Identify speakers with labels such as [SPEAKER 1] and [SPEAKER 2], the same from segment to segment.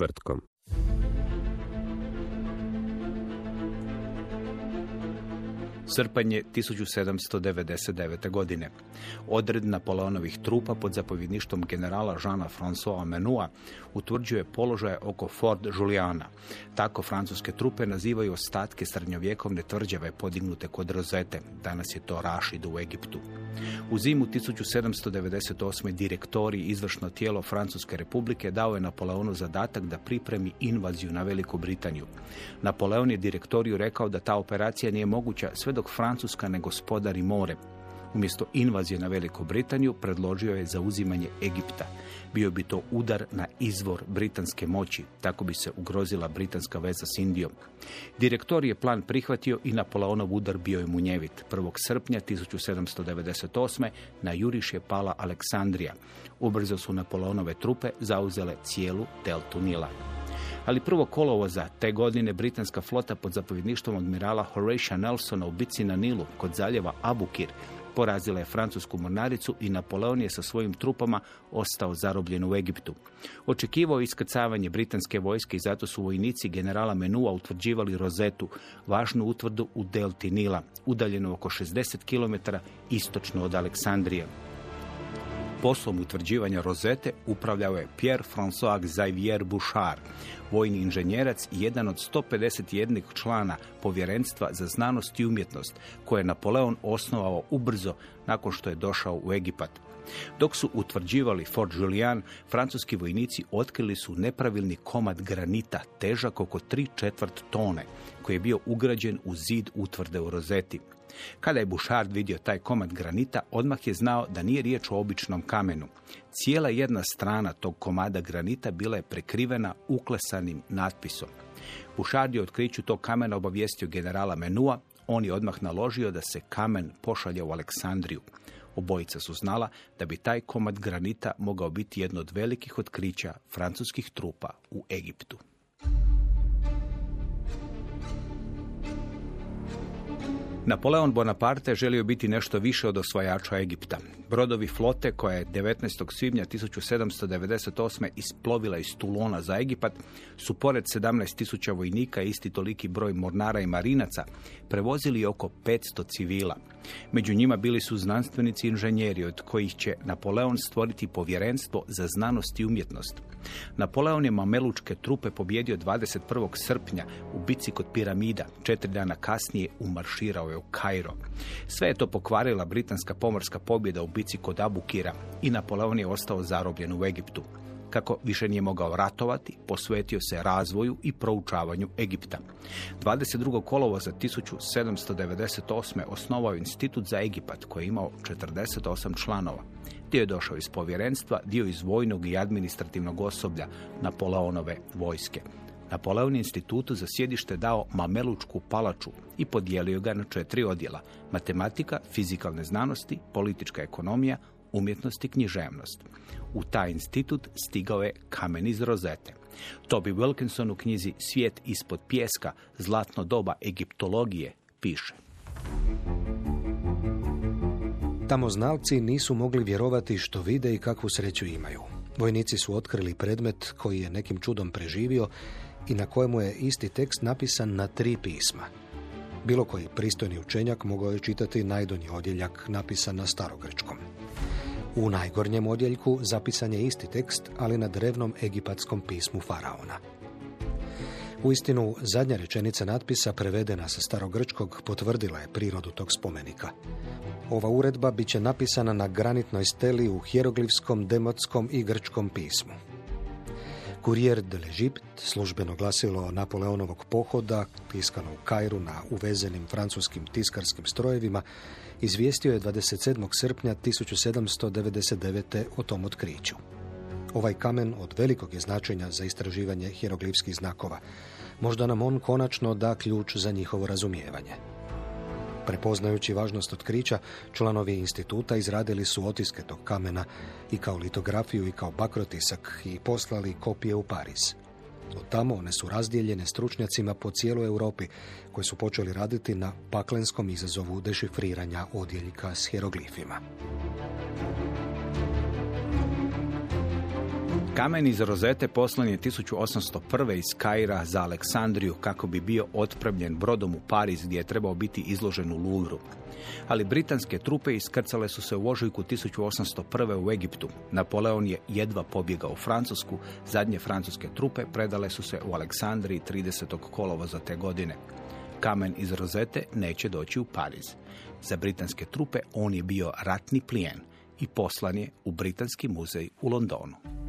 [SPEAKER 1] Povijest
[SPEAKER 2] Srpanj je 1799. godine. Odred Napoleonovih trupa pod zapovjedništvom generala Žana François Menua utvrđuje položaje oko Fort Juliana. Tako francuske trupe nazivaju ostatke srednjovjekovne tvrđave podignute kod Rozete. Danas je to Rašid u Egiptu. U zimu 1798. direktori izvršno tijelo Francuske republike dao je Napoleonu zadatak da pripremi invaziju na Veliku Britaniju. Napoleon je direktoriju rekao da ta operacija nije moguća sve dok Francuska ne gospodari more. Umjesto invazije na Veliku Britaniju predložio je zauzimanje Egipta. Bio bi to udar na izvor britanske moći, tako bi se ugrozila britanska veza s Indijom. Direktor je plan prihvatio i Napoleonov udar bio je munjevit. 1. srpnja 1798. na Juriš je pala Aleksandrija. Ubrzo su Napoleonove trupe zauzele cijelu deltu Nila. Ali prvo kolovoza te godine britanska flota pod zapovjedništvom admirala Horatia Nelsona u bici na Nilu kod zaljeva Abukir porazila je francusku mornaricu i Napoleon je sa svojim trupama ostao zarobljen u Egiptu. Očekivao je iskrcavanje britanske vojske i zato su vojnici generala Menua utvrđivali rozetu, važnu utvrdu u delti Nila, udaljenu oko 60 km istočno od Aleksandrije. Poslom utvrđivanja rozete upravljao je Pierre-François Xavier Bouchard, vojni inženjerac i jedan od 151 člana povjerenstva za znanost i umjetnost, koje je Napoleon osnovao ubrzo nakon što je došao u Egipat. Dok su utvrđivali Fort Julian, francuski vojnici otkrili su nepravilni komad granita, težak oko 3 četvrt tone, koji je bio ugrađen u zid utvrde u rozeti. Kada je Bouchard vidio taj komad granita, odmah je znao da nije riječ o običnom kamenu. Cijela jedna strana tog komada granita bila je prekrivena uklesanim natpisom. Bouchard je otkriću tog kamena obavijestio generala Menua, on je odmah naložio da se kamen pošalje u Aleksandriju. Obojica su znala da bi taj komad granita mogao biti jedno od velikih otkrića francuskih trupa u Egiptu. Napoleon Bonaparte želio biti nešto više od osvajača Egipta. Brodovi flote koja je 19. svibnja 1798. isplovila iz Tulona za Egipat su pored 17.000 vojnika isti toliki broj mornara i marinaca prevozili oko 500 civila. Među njima bili su znanstvenici i inženjeri od kojih će Napoleon stvoriti povjerenstvo za znanost i umjetnost. Napoleon je mamelučke trupe pobjedio 21. srpnja u bici kod piramida. Četiri dana kasnije umarširao je u Kairo. Sve je to pokvarila britanska pomorska pobjeda u bici kod Abukira i Napoleon je ostao zarobljen u Egiptu. Kako više nije mogao ratovati, posvetio se razvoju i proučavanju Egipta. 22. kolovoza 1798. osnovao Institut za Egipat koji je imao 48 članova. Dio je došao iz povjerenstva, dio iz vojnog i administrativnog osoblja Napoleonove vojske. Napoleon institutu za sjedište dao Mamelučku palaču i podijelio ga na četiri odjela. Matematika, fizikalne znanosti, politička ekonomija, umjetnost i književnost. U taj institut stigao je kamen iz rozete. Toby Wilkinson u knjizi Svijet ispod pjeska, zlatno doba egiptologije, piše.
[SPEAKER 3] Tamo znalci nisu mogli vjerovati što vide i kakvu sreću imaju. Vojnici su otkrili predmet koji je nekim čudom preživio i na kojemu je isti tekst napisan na tri pisma. Bilo koji pristojni učenjak mogao je čitati najdonji odjeljak napisan na starogrečkom. U najgornjem odjeljku zapisan je isti tekst, ali na drevnom egipatskom pismu faraona. Uistinu, zadnja rečenica natpisa prevedena sa starogrčkog potvrdila je prirodu tog spomenika. Ova uredba bit će napisana na granitnoj steli u hieroglifskom, demotskom i grčkom pismu. Courier de l'Egypte, službeno glasilo Napoleonovog pohoda, tiskano u Kairu na uvezenim francuskim tiskarskim strojevima, izvijestio je 27. srpnja 1799. o tom otkriću. Ovaj kamen od velikog je značenja za istraživanje hieroglifskih znakova. Možda nam on konačno da ključ za njihovo razumijevanje. Prepoznajući važnost otkrića, članovi instituta izradili su otiske tog kamena i kao litografiju i kao bakrotisak i poslali kopije u Pariz. Od tamo one su razdijeljene stručnjacima po cijeloj Europi koji su počeli raditi na paklenskom izazovu dešifriranja odjeljika s hieroglifima.
[SPEAKER 2] Kamen iz rozete poslan je 1801. iz Kaira za Aleksandriju kako bi bio otpravljen brodom u Pariz gdje je trebao biti izložen u Louvru. Ali britanske trupe iskrcale su se u ožujku 1801. u Egiptu. Napoleon je jedva pobjegao u Francusku, zadnje francuske trupe predale su se u Aleksandriji 30. kolova za te godine. Kamen iz rozete neće doći u Pariz. Za britanske trupe on je bio ratni plijen i poslan je u Britanski muzej u Londonu.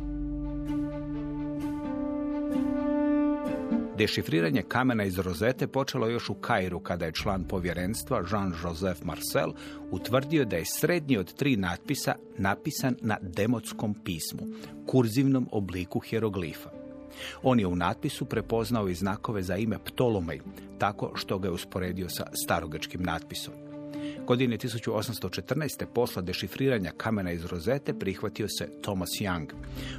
[SPEAKER 2] Dešifriranje kamena iz rozete počelo još u Kairu kada je član povjerenstva Jean-Joseph Marcel utvrdio da je srednji od tri natpisa napisan na demotskom pismu, kurzivnom obliku hieroglifa. On je u natpisu prepoznao i znakove za ime Ptolomej, tako što ga je usporedio sa starogrčkim natpisom. Godine 1814. posla dešifriranja kamena iz rozete prihvatio se Thomas Young.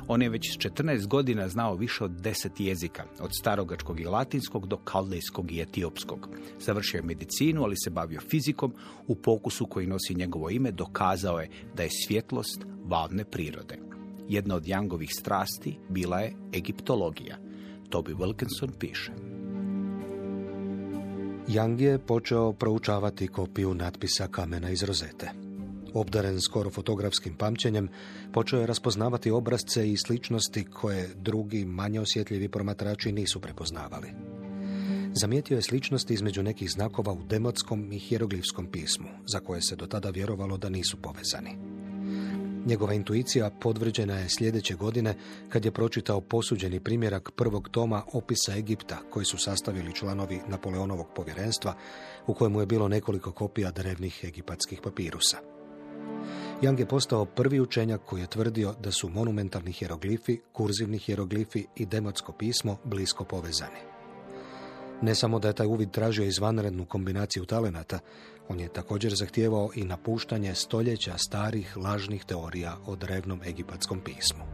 [SPEAKER 2] On je već s 14 godina znao više od 10 jezika, od starogačkog i latinskog do kaldejskog i etiopskog. Završio je medicinu, ali se bavio fizikom. U pokusu koji nosi njegovo ime dokazao je da je svjetlost valne prirode. Jedna od Youngovih strasti bila je egiptologija. Toby Wilkinson piše.
[SPEAKER 3] Young je počeo proučavati kopiju natpisa kamena iz rozete. Obdaren skoro fotografskim pamćenjem, počeo je raspoznavati obrazce i sličnosti koje drugi, manje osjetljivi promatrači nisu prepoznavali. Zamijetio je sličnosti između nekih znakova u demotskom i hieroglifskom pismu, za koje se do tada vjerovalo da nisu povezani. Njegova intuicija podvrđena je sljedeće godine kad je pročitao posuđeni primjerak prvog toma opisa Egipta koji su sastavili članovi Napoleonovog povjerenstva u kojemu je bilo nekoliko kopija drevnih egipatskih papirusa. Young je postao prvi učenjak koji je tvrdio da su monumentalni hieroglifi, kurzivni hieroglifi i demotsko pismo blisko povezani. Ne samo da je taj uvid tražio izvanrednu kombinaciju talenata, on je također zahtijevao i napuštanje stoljeća starih lažnih teorija o drevnom egipatskom pismu.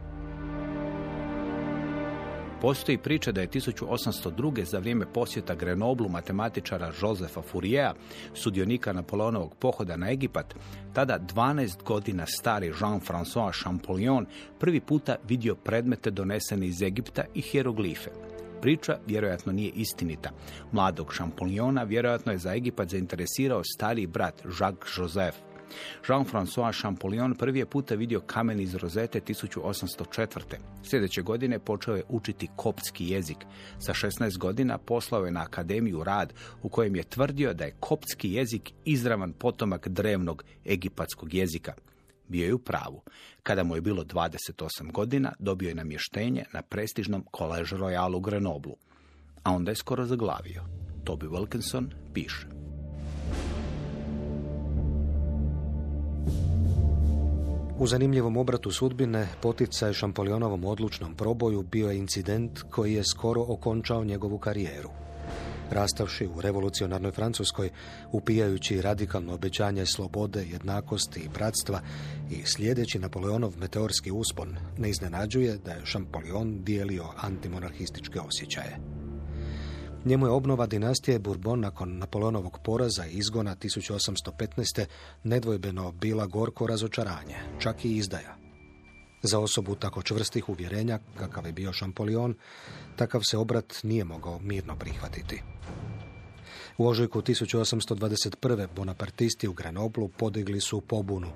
[SPEAKER 2] Postoji priča da je 1802. za vrijeme posjeta Grenoblu matematičara Josefa Fouriera, sudionika Napoleonovog pohoda na Egipat, tada 12 godina stari Jean-François Champollion prvi puta vidio predmete donesene iz Egipta i hieroglife. Priča vjerojatno nije istinita. Mladog Šampoljona vjerojatno je za Egipat zainteresirao stariji brat Jacques Joseph. Jean-François Champollion prvi je puta vidio kamen iz rozete 1804. Sljedeće godine počeo je učiti koptski jezik. Sa 16 godina poslao je na akademiju rad u kojem je tvrdio da je koptski jezik izravan potomak drevnog egipatskog jezika bio je u pravu. Kada mu je bilo 28 godina, dobio je namještenje na prestižnom College Royale u Grenoblu. A onda je skoro zaglavio. Toby Wilkinson piše.
[SPEAKER 3] U zanimljivom obratu sudbine poticaj Šampolionovom odlučnom proboju bio je incident koji je skoro okončao njegovu karijeru rastavši u revolucionarnoj Francuskoj, upijajući radikalno obećanje slobode, jednakosti i bratstva i slijedeći Napoleonov meteorski uspon, ne iznenađuje da je Champollion dijelio antimonarhističke osjećaje. Njemu je obnova dinastije Bourbon nakon Napoleonovog poraza i izgona 1815. nedvojbeno bila gorko razočaranje, čak i izdaja. Za osobu tako čvrstih uvjerenja, kakav je bio Šampolion, takav se obrat nije mogao mirno prihvatiti. U ožujku 1821. bonapartisti u Grenoblu podigli su pobunu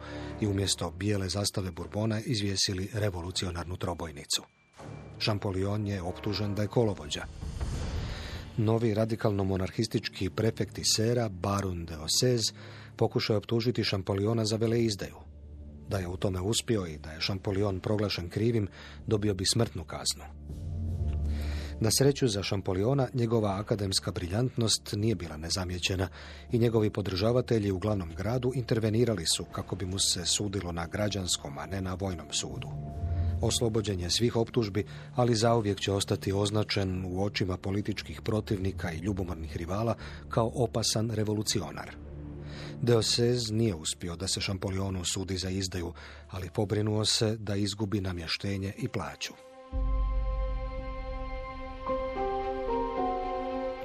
[SPEAKER 3] i umjesto bijele zastave Burbona izvjesili revolucionarnu trobojnicu. Šampolion je optužen da je kolovođa. Novi radikalno-monarhistički prefekt Sera, Barun de Osez, pokušao je optužiti Šampoliona za veleizdaju. Da je u tome uspio i da je Šampolion proglašen krivim, dobio bi smrtnu kaznu. Na sreću za Šampoliona, njegova akademska briljantnost nije bila nezamjećena i njegovi podržavatelji u glavnom gradu intervenirali su kako bi mu se sudilo na građanskom, a ne na vojnom sudu. Oslobođen je svih optužbi, ali zauvijek će ostati označen u očima političkih protivnika i ljubomornih rivala kao opasan revolucionar. Deosez nije uspio da se Šampolionu sudi za izdaju, ali pobrinuo se da izgubi namještenje i plaću.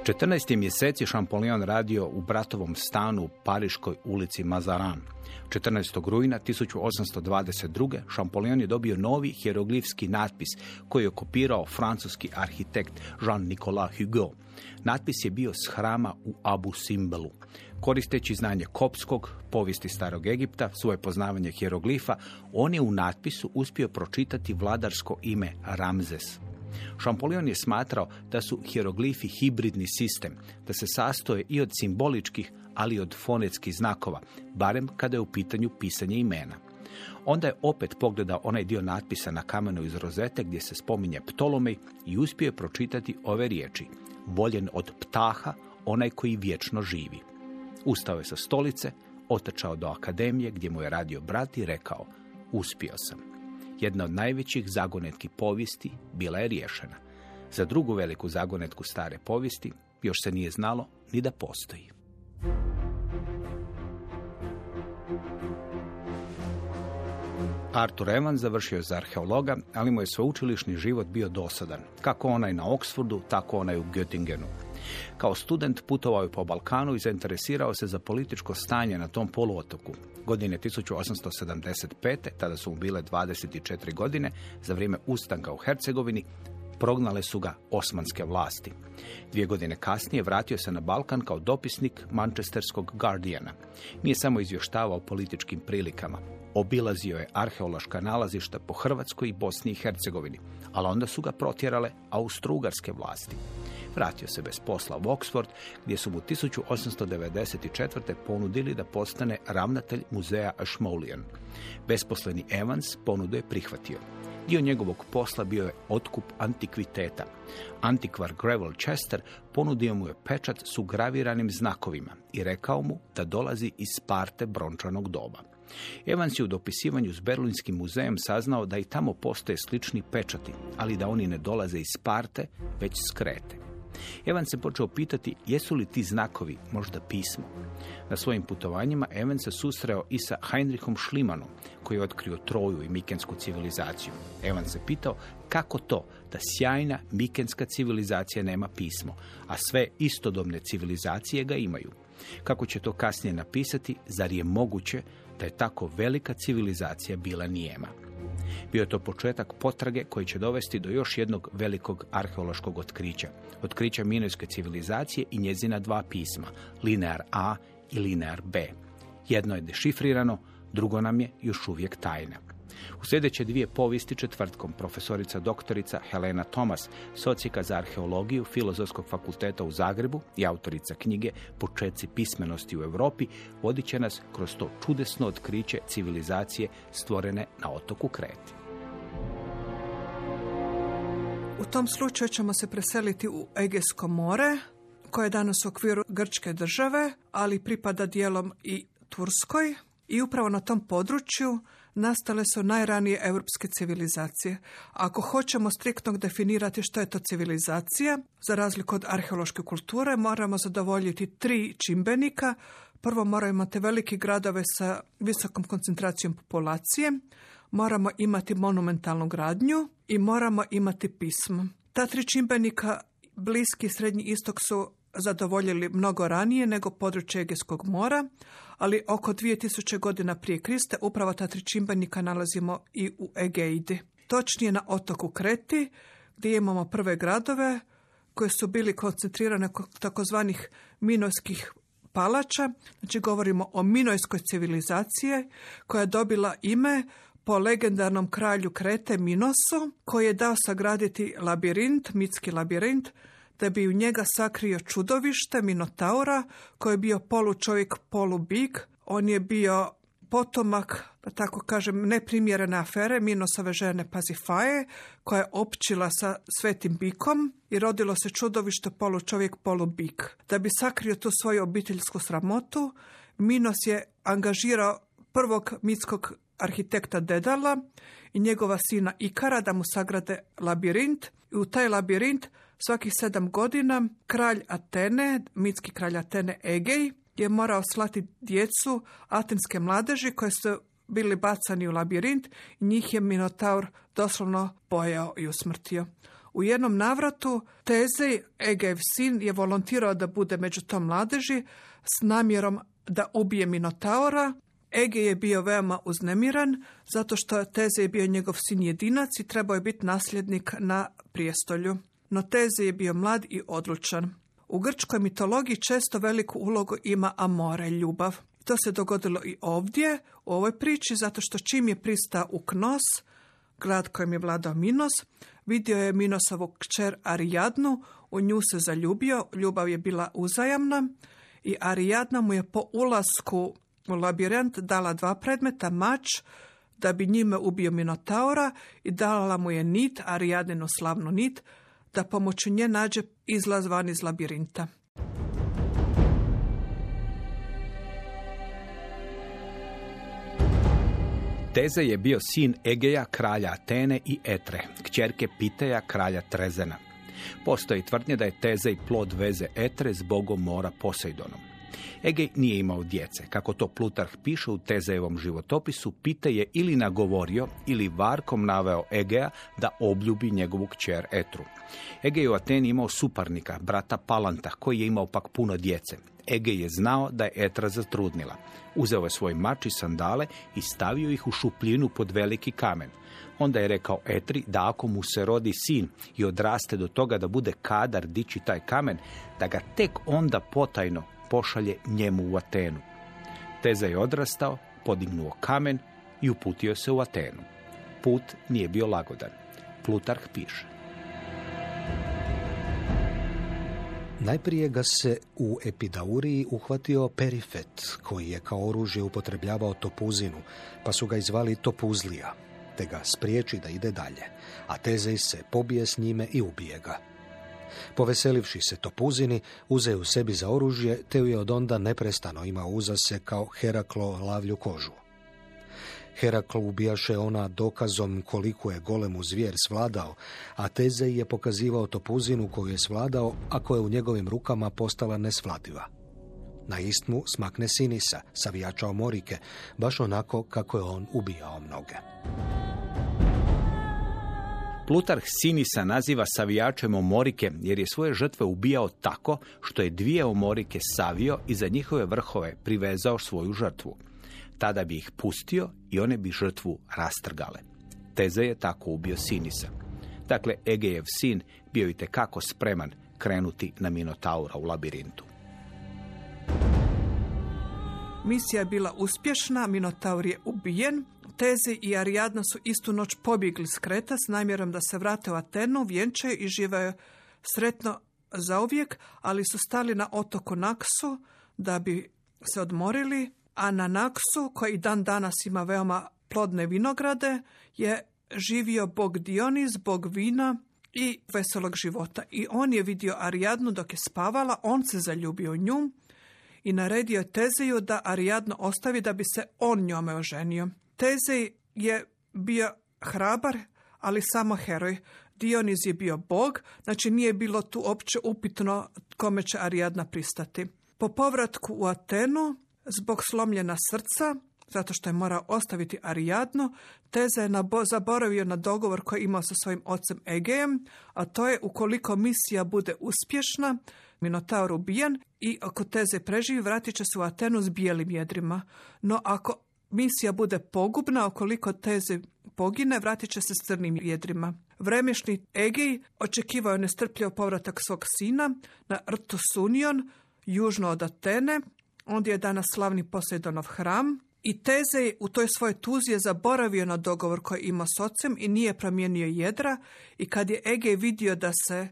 [SPEAKER 2] 14. mjeseci Šampolion radio u bratovom stanu u Pariškoj ulici Mazaran. 14. rujna 1822. Šampolion je dobio novi hieroglifski natpis koji je kopirao francuski arhitekt Jean-Nicolas Hugo. Natpis je bio s hrama u Abu Simbelu. Koristeći znanje kopskog, povijesti starog Egipta, svoje poznavanje hieroglifa, on je u natpisu uspio pročitati vladarsko ime Ramzes. Šampolion je smatrao da su hieroglifi hibridni sistem, da se sastoje i od simboličkih, ali i od fonetskih znakova, barem kada je u pitanju pisanje imena. Onda je opet pogledao onaj dio natpisa na kamenu iz rozete gdje se spominje Ptolomej i uspio je pročitati ove riječi. Voljen od ptaha, onaj koji vječno živi. Ustao je sa stolice, otrčao do akademije gdje mu je radio brat i rekao, uspio sam. Jedna od najvećih zagonetki povijesti bila je riješena. Za drugu veliku zagonetku stare povijesti još se nije znalo ni da postoji. Arthur Evans završio je za arheologa, ali mu je sveučilišni život bio dosadan, kako onaj na Oxfordu, tako onaj u Göttingenu. Kao student putovao je po Balkanu i zainteresirao se za političko stanje na tom poluotoku. Godine 1875. tada su mu bile 24 godine, za vrijeme ustanka u Hercegovini, prognale su ga osmanske vlasti. Dvije godine kasnije vratio se na Balkan kao dopisnik Manchesterskog Guardiana. Nije samo izvještavao političkim prilikama. Obilazio je arheološka nalazišta po Hrvatskoj i Bosni i Hercegovini, ali onda su ga protjerale austrougarske vlasti. Vratio se bez posla u Oxford, gdje su mu 1894. ponudili da postane ravnatelj muzeja Ashmolean. Besposleni Evans ponudu je prihvatio. Dio njegovog posla bio je otkup antikviteta. Antikvar Gravel Chester ponudio mu je pečat s ugraviranim znakovima i rekao mu da dolazi iz parte brončanog doba. Evans je u dopisivanju s Berlinskim muzejem saznao da i tamo postoje slični pečati, ali da oni ne dolaze iz parte, već s Krete. Evan se počeo pitati jesu li ti znakovi možda pismo. Na svojim putovanjima Evan se susreo i sa Heinrichom Schlimanom, koji je otkrio Troju i Mikensku civilizaciju. Evan se pitao kako to da sjajna Mikenska civilizacija nema pismo, a sve istodobne civilizacije ga imaju. Kako će to kasnije napisati, zar je moguće da je tako velika civilizacija bila nijema? Bio je to početak potrage koji će dovesti do još jednog velikog arheološkog otkrića. Otkrića minojske civilizacije i njezina dva pisma, linear A i linear B. Jedno je dešifrirano, drugo nam je još uvijek tajna. U sljedeće dvije povijesti četvrtkom profesorica doktorica Helena Thomas, socijka za arheologiju Filozofskog fakulteta u Zagrebu i autorica knjige Početci pismenosti u Europi, vodit će nas kroz to čudesno otkriće civilizacije stvorene na otoku Kreti.
[SPEAKER 4] U tom slučaju ćemo se preseliti u Egejsko more, koje je danas u okviru Grčke države, ali pripada dijelom i Turskoj. I upravo na tom području nastale su najranije europske civilizacije. Ako hoćemo striktno definirati što je to civilizacija, za razliku od arheološke kulture, moramo zadovoljiti tri čimbenika. Prvo moramo imati veliki gradove sa visokom koncentracijom populacije, moramo imati monumentalnu gradnju i moramo imati pismo. Ta tri čimbenika, Bliski i Srednji istok su zadovoljili mnogo ranije nego područje Egejskog mora, ali oko 2000 godina prije Kriste upravo ta tri čimbenika nalazimo i u Egeidi. Točnije na otoku Kreti, gdje imamo prve gradove koje su bili koncentrirane takozvanih minojskih palača. Znači govorimo o minojskoj civilizaciji koja je dobila ime po legendarnom kralju Krete Minosu koji je dao sagraditi labirint, mitski labirint, da bi u njega sakrio čudovište Minotaura koji je bio polu čovjek, polu bik. On je bio potomak, da tako kažem, neprimjerene afere Minosove žene Pazifaje, koja je općila sa svetim bikom i rodilo se čudovište polu čovjek, polu bik. Da bi sakrio tu svoju obiteljsku sramotu, Minos je angažirao prvog mitskog arhitekta Dedala i njegova sina Ikara da mu sagrade labirint i u taj labirint svakih sedam godina kralj Atene, mitski kralj Atene Egej, je morao slati djecu atenske mladeži koje su bili bacani u labirint i njih je Minotaur doslovno pojao i usmrtio. U jednom navratu Tezej, Egejev sin, je volontirao da bude među tom mladeži s namjerom da ubije Minotaura. Ege je bio veoma uznemiran zato što Teze je bio njegov sin jedinac i trebao je biti nasljednik na prijestolju. No Teze je bio mlad i odlučan. U grčkoj mitologiji često veliku ulogu ima amore, ljubav. To se dogodilo i ovdje, u ovoj priči, zato što čim je pristao u Knos, grad kojem je vladao Minos, vidio je Minosovu kćer Arijadnu, u nju se zaljubio, ljubav je bila uzajamna i Arijadna mu je po ulasku u labirint dala dva predmeta, mač, da bi njime ubio Minotaura i dala mu je nit, Arijadinu slavnu nit, da pomoću nje nađe izlaz van iz labirinta.
[SPEAKER 2] Teze je bio sin Egeja, kralja Atene i Etre, kćerke Piteja, kralja Trezena. Postoji tvrdnje da je Tezej plod veze Etre s bogom mora Posejdonom. Egej nije imao djece. Kako to Plutarh piše u Tezejevom životopisu, Pite je ili nagovorio ili varkom naveo Egeja da obljubi njegovu kćer Etru. Egej u Ateni imao suparnika, brata Palanta, koji je imao pak puno djece. Egej je znao da je Etra zatrudnila. Uzeo je svoj mač i sandale i stavio ih u šupljinu pod veliki kamen. Onda je rekao Etri da ako mu se rodi sin i odraste do toga da bude kadar dići taj kamen, da ga tek onda potajno pošalje njemu u Atenu. Teza je odrastao, podignuo kamen i uputio se u Atenu. Put nije bio lagodan. Plutarh piše.
[SPEAKER 3] Najprije ga se u epidauriji uhvatio Perifet, koji je kao oružje upotrebljavao topuzinu, pa su ga izvali Topuzlija, te ga spriječi da ide dalje, a Tezej se pobije s njime i ubije ga. Poveselivši se Topuzini, uze u sebi za oružje, te ju je od onda neprestano imao uza se kao Heraklo lavlju kožu. Heraklo ubijaše ona dokazom koliko je golemu zvijer svladao, a Tezej je pokazivao Topuzinu koju je svladao, a koja je u njegovim rukama postala nesvladiva. Na istmu smakne Sinisa, savijača Morike, baš onako kako je on ubijao mnoge.
[SPEAKER 2] Plutarh Sinisa naziva savijačem omorike jer je svoje žrtve ubijao tako što je dvije omorike savio i za njihove vrhove privezao svoju žrtvu. Tada bi ih pustio i one bi žrtvu rastrgale. Teze je tako ubio Sinisa. Dakle, Egejev sin bio i tekako spreman krenuti na Minotaura u labirintu.
[SPEAKER 4] Misija je bila uspješna, Minotaur je ubijen, Tezi i Arijadna su istu noć pobjegli s Kreta s namjerom da se vrate u Atenu, vjenčaju i živaju sretno zauvijek, ali su stali na otoku Naksu da bi se odmorili, a na Naksu, koji dan danas ima veoma plodne vinograde, je živio bog Dionis, bog vina i veselog života. I on je vidio Arijadnu dok je spavala, on se zaljubio nju i naredio je Tezeju da Arijadnu ostavi da bi se on njome oženio. Tezej je bio hrabar, ali samo heroj. Dioniz je bio bog, znači nije bilo tu opće upitno kome će Arijadna pristati. Po povratku u Atenu, zbog slomljena srca, zato što je morao ostaviti Arijadnu, Teza je zaboravio na dogovor koji je imao sa svojim ocem Egejem, a to je ukoliko misija bude uspješna, Minotaur ubijen i ako Teze preživi, vratit će se u Atenu s bijelim jedrima. No ako misija bude pogubna, ukoliko Teze pogine, vratit će se s crnim jedrima. Vremešni Egej očekivao je nestrpljivo povratak svog sina na rtu Sunion, južno od Atene, ondje je danas slavni Posejdonov hram, i Tezej u toj svojoj tuzi je zaboravio na dogovor koji ima s ocem i nije promijenio jedra i kad je Egej vidio da se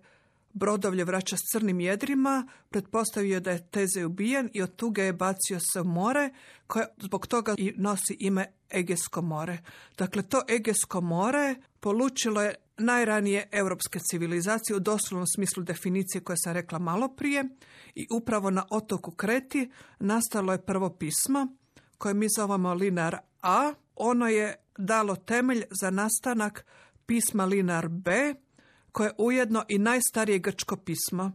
[SPEAKER 4] Brodovlje vraća s crnim jedrima, pretpostavio da je Teze ubijen i od tuge je bacio se u more, koje zbog toga i nosi ime Egesko more. Dakle, to Egesko more polučilo je najranije europske civilizacije u doslovnom smislu definicije koje sam rekla malo prije i upravo na otoku Kreti nastalo je prvo pismo koje mi zovemo Linar A. Ono je dalo temelj za nastanak pisma Linar B, koje je ujedno i najstarije grčko pismo.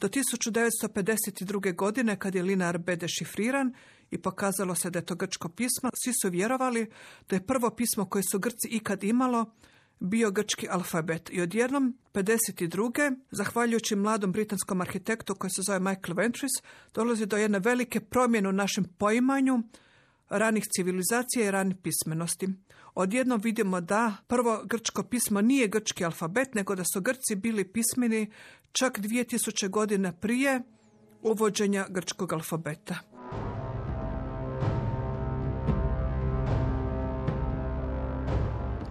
[SPEAKER 4] Do 1952. godine, kad je Linar B dešifriran i pokazalo se da je to grčko pismo, svi su vjerovali da je prvo pismo koje su Grci ikad imalo bio grčki alfabet. I odjednom, 52. zahvaljujući mladom britanskom arhitektu koji se zove Michael Ventris, dolazi do jedne velike promjene u našem poimanju ranih civilizacija i ranih pismenosti. Odjednom vidimo da prvo grčko pismo nije grčki alfabet, nego da su Grci bili pismeni čak 2000 godina prije uvođenja grčkog alfabeta.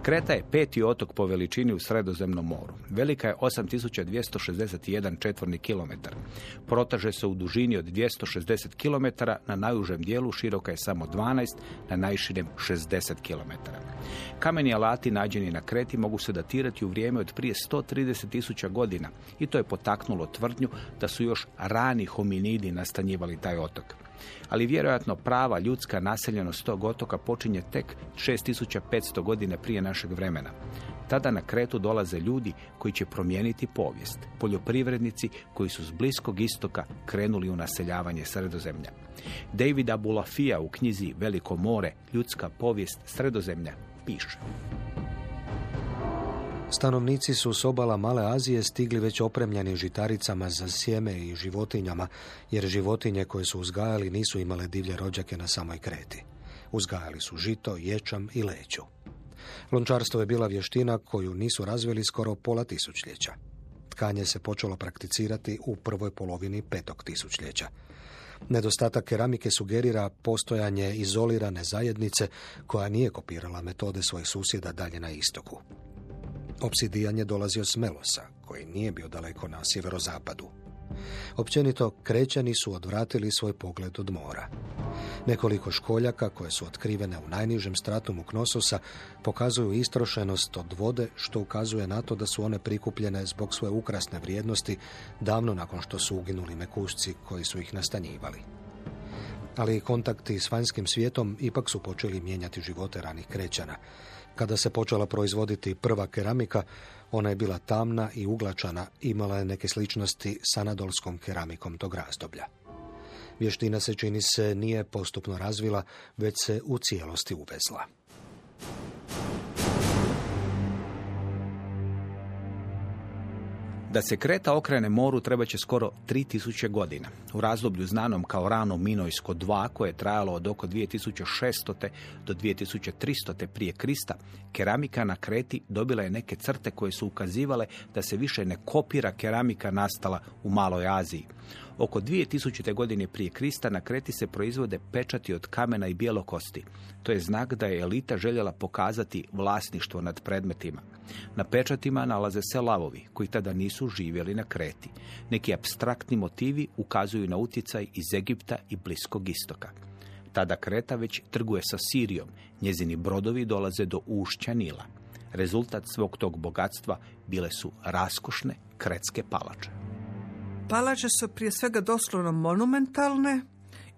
[SPEAKER 2] Kreta je peti otok po veličini u Sredozemnom moru. Velika je 8261 četvorni kilometar. Protaže se u dužini od 260 km, na najužem dijelu široka je samo 12, na najširem 60 km. Kameni alati nađeni na Kreti mogu se datirati u vrijeme od prije 130 tisuća godina i to je potaknulo tvrdnju da su još rani hominidi nastanjivali taj otok ali vjerojatno prava ljudska naseljenost tog otoka počinje tek 6500 godine prije našeg vremena. Tada na Kretu dolaze ljudi koji će promijeniti povijest, poljoprivrednici koji su s Bliskog istoka krenuli u naseljavanje sredozemlja. David Abulafija u knjizi Veliko more, ljudska povijest sredozemlja, piše.
[SPEAKER 3] Stanovnici su s obala Male Azije stigli već opremljeni žitaricama za sjeme i životinjama, jer životinje koje su uzgajali nisu imale divlje rođake na samoj kreti. Uzgajali su žito, ječam i leću. Lončarstvo je bila vještina koju nisu razvili skoro pola tisućljeća. Tkanje se počelo prakticirati u prvoj polovini petog tisućljeća. Nedostatak keramike sugerira postojanje izolirane zajednice koja nije kopirala metode svojih susjeda dalje na istoku. Obsidijan je dolazio s Melosa, koji nije bio daleko na sjeverozapadu. Općenito, krećani su odvratili svoj pogled od mora. Nekoliko školjaka koje su otkrivene u najnižem stratumu Knososa pokazuju istrošenost od vode što ukazuje na to da su one prikupljene zbog svoje ukrasne vrijednosti davno nakon što su uginuli mekusci koji su ih nastanjivali. Ali kontakti s vanjskim svijetom ipak su počeli mijenjati živote ranih krećana. Kada se počela proizvoditi prva keramika, ona je bila tamna i uglačana, imala je neke sličnosti s anadolskom keramikom tog razdoblja. Vještina se čini se nije postupno razvila, već se u cijelosti uvezla.
[SPEAKER 2] Da se Kreta okrene moru treba će skoro 3000 godina. U razdoblju znanom kao rano Minojsko 2, koje je trajalo od oko 2600. do 2300. prije Krista, keramika na Kreti dobila je neke crte koje su ukazivale da se više ne kopira keramika nastala u Maloj Aziji. Oko 2000. godine prije Krista na Kreti se proizvode pečati od kamena i bijelokosti. To je znak da je elita željela pokazati vlasništvo nad predmetima. Na pečatima nalaze se lavovi, koji tada nisu živjeli na Kreti. Neki abstraktni motivi ukazuju na utjecaj iz Egipta i Bliskog istoka. Tada Kreta već trguje sa Sirijom, njezini brodovi dolaze do ušća Nila. Rezultat svog tog bogatstva bile su raskošne kretske palače.
[SPEAKER 4] Palače su prije svega doslovno monumentalne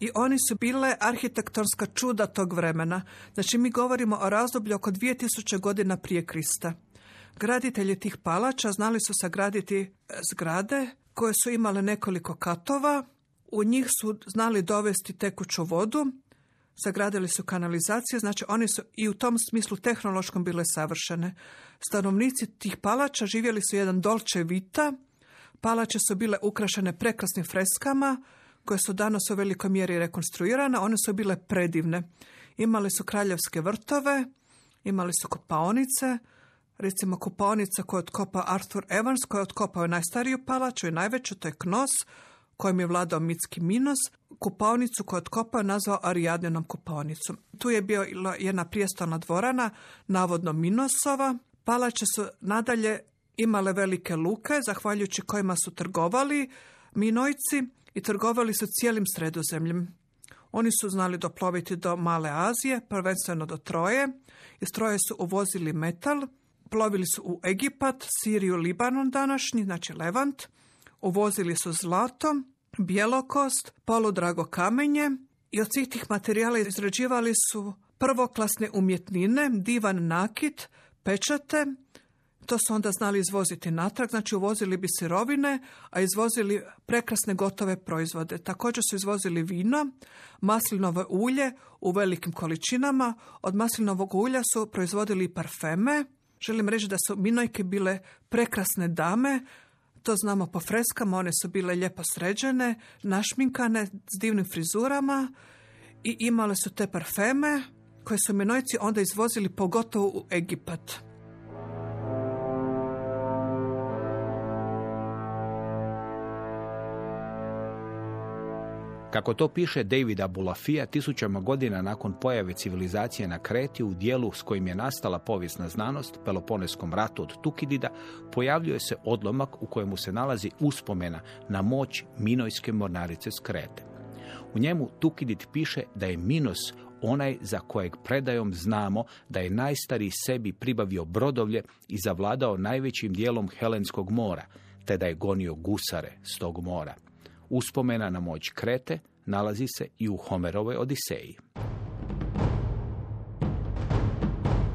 [SPEAKER 4] i oni su bile arhitektonska čuda tog vremena. Znači mi govorimo o razdoblju oko 2000 godina prije Krista. Graditelji tih palača znali su sagraditi e, zgrade koje su imale nekoliko katova, u njih su znali dovesti tekuću vodu, sagradili su kanalizacije, znači oni su i u tom smislu tehnološkom bile savršene. Stanovnici tih palača živjeli su jedan dolče vita, Palače su bile ukrašene prekrasnim freskama, koje su danas u velikoj mjeri rekonstruirane. One su bile predivne. Imali su kraljevske vrtove, imali su kopaonice, recimo kupaonica koju je otkopao Arthur Evans, koji je otkopao najstariju palaču i najveću, to je Knos, kojim je vladao mitski Minos, kupaonicu koju je otkopao nazvao Arijadninom kupaonicom. Tu je bila jedna prijestolna dvorana, navodno Minosova. Palače su nadalje imale velike luke, zahvaljujući kojima su trgovali Minojci i trgovali su cijelim sredozemljem. Oni su znali doploviti do Male Azije, prvenstveno do Troje. Iz Troje su uvozili metal, plovili su u Egipat, Siriju, Libanon današnji, znači Levant. Uvozili su zlato, bjelokost, poludrago kamenje i od svih tih materijala izrađivali su prvoklasne umjetnine, divan nakit, pečate, to su onda znali izvoziti natrag, znači uvozili bi sirovine, a izvozili prekrasne gotove proizvode. Također su izvozili vino, maslinovo ulje u velikim količinama. Od maslinovog ulja su proizvodili parfeme. Želim reći da su minojke bile prekrasne dame, to znamo po freskama, one su bile lijepo sređene, našminkane, s divnim frizurama i imale su te parfeme koje su minojci onda izvozili pogotovo u Egipat.
[SPEAKER 2] Kako to piše David Abulafija, tisućama godina nakon pojave civilizacije na Kreti u dijelu s kojim je nastala povijesna znanost, Peloponeskom ratu od Tukidida, pojavljuje se odlomak u kojemu se nalazi uspomena na moć Minojske mornarice s Krete. U njemu Tukidid piše da je Minos onaj za kojeg predajom znamo da je najstariji sebi pribavio brodovlje i zavladao najvećim dijelom Helenskog mora, te da je gonio gusare s tog mora. Uspomena na moć Krete nalazi se i u Homerovoj Odiseji.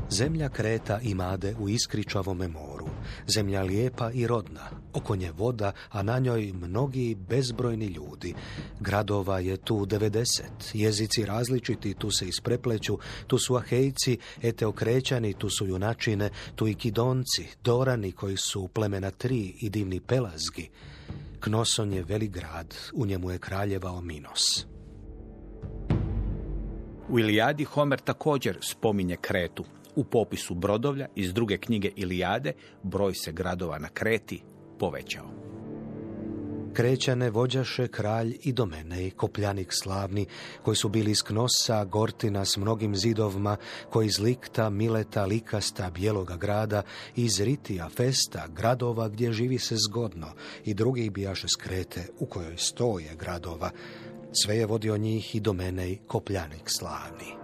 [SPEAKER 3] Zemlja Kreta i Made u iskričavome moru. Zemlja lijepa i rodna, oko nje voda, a na njoj mnogi bezbrojni ljudi. Gradova je tu 90, jezici različiti, tu se isprepleću, tu su Ahejci, Eteokrećani, tu su Junačine, tu i Kidonci, Dorani koji su plemena tri i divni Pelazgi. Knoson je velik grad, u njemu je kraljevao Minos.
[SPEAKER 2] U Ilijadi Homer također spominje Kretu. U popisu brodovlja iz druge knjige Ilijade broj se gradova na Kreti povećao.
[SPEAKER 3] Krećane vođaše kralj i Domenej, kopljanik slavni, koji su bili iz Knosa, Gortina s mnogim zidovima, koji iz Likta, Mileta, Likasta, Bijeloga grada, iz Ritija, Festa, gradova gdje živi se zgodno, i drugih bijaše skrete, u kojoj stoje gradova. Sve je vodio njih i Domenej, kopljanik slavni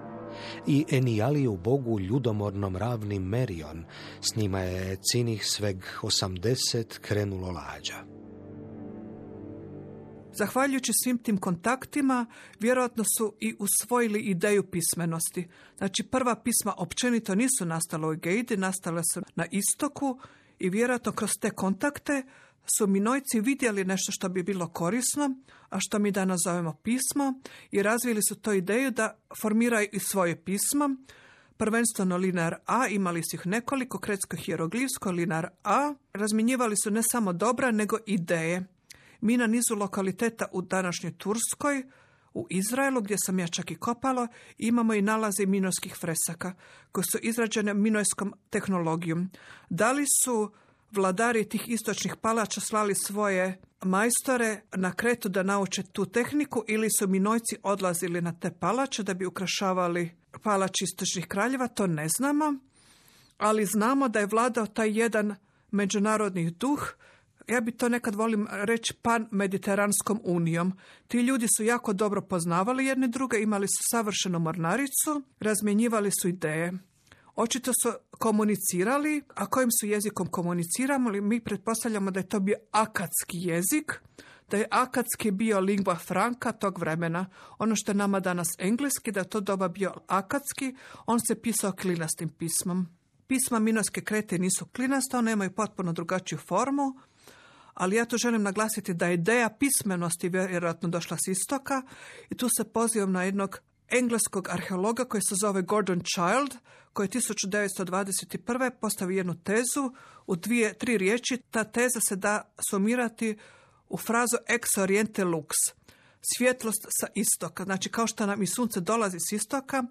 [SPEAKER 3] i Enijaliju bogu ljudomornom ravnim Merion, s njima je cinih sveg osamdeset krenulo lađa.
[SPEAKER 4] Zahvaljujući svim tim kontaktima, vjerojatno su i usvojili ideju pismenosti. Znači, prva pisma općenito nisu nastala u Egeidi, nastala su na istoku i vjerojatno kroz te kontakte su Minojci vidjeli nešto što bi bilo korisno, a što mi danas zovemo pismo, i razvili su to ideju da formiraju i svoje pismo, prvenstveno linar A, imali su ih nekoliko, kretsko hieroglifsko, linar A, razminjivali su ne samo dobra, nego ideje. Mi na nizu lokaliteta u današnjoj Turskoj, u Izraelu, gdje sam ja čak i kopalo, imamo i nalaze minojskih fresaka, koje su izrađene minojskom tehnologijom. Da li su vladari tih istočnih palača slali svoje majstore na kretu da nauče tu tehniku ili su minojci odlazili na te palače da bi ukrašavali palač istočnih kraljeva, to ne znamo, ali znamo da je vladao taj jedan međunarodni duh ja bi to nekad volim reći pan-mediteranskom unijom. Ti ljudi su jako dobro poznavali jedne druge, imali su savršenu mornaricu, razmjenjivali su ideje. Očito su komunicirali, a kojim su jezikom komunicirali, mi pretpostavljamo da je to bio akatski jezik, da je akatski bio lingua franca tog vremena. Ono što je nama danas engleski, da je to doba bio akatski, on se pisao klinastim pismom. Pisma minoske krete nisu klinasta, one imaju potpuno drugačiju formu, ali ja to želim naglasiti da ideja pismenosti vjerojatno došla s istoka i tu se pozivam na jednog engleskog arheologa koji se zove Gordon Child, koji je 1921. postavi jednu tezu u dvije, tri riječi. Ta teza se da sumirati u frazu ex oriente lux, svjetlost sa istoka. Znači kao što nam i sunce dolazi s istoka,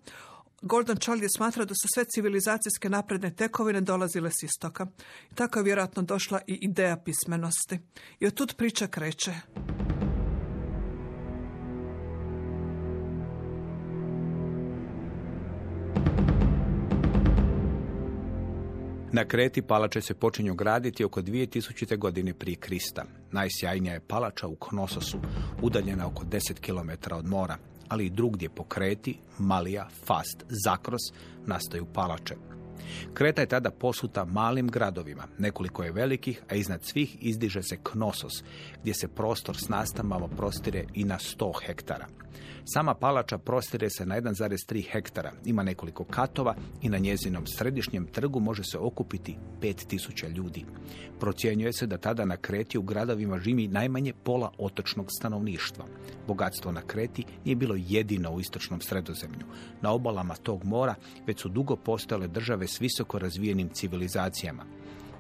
[SPEAKER 4] Gordon Child je smatrao da su sve civilizacijske napredne tekovine dolazile s istoka. I tako je vjerojatno došla i ideja pismenosti. I od tud priča kreće.
[SPEAKER 2] Na Kreti palače se počinju graditi oko 2000. godine prije Krista. Najsjajnija je palača u Knososu, udaljena oko 10 km od mora, ali i drugdje po Kreti, Malija, Fast, Zakros nastaju palače. Kreta je tada posuta malim gradovima, nekoliko je velikih, a iznad svih izdiže se Knosos, gdje se prostor s nastavama prostire i na 100 hektara. Sama palača prostire se na 1,3 hektara, ima nekoliko katova i na njezinom središnjem trgu može se okupiti 5000 ljudi. Procjenjuje se da tada na Kreti u gradovima živi najmanje pola otočnog stanovništva. Bogatstvo na Kreti nije bilo jedino u istočnom sredozemlju. Na obalama tog mora već su dugo postojale države s visoko razvijenim civilizacijama.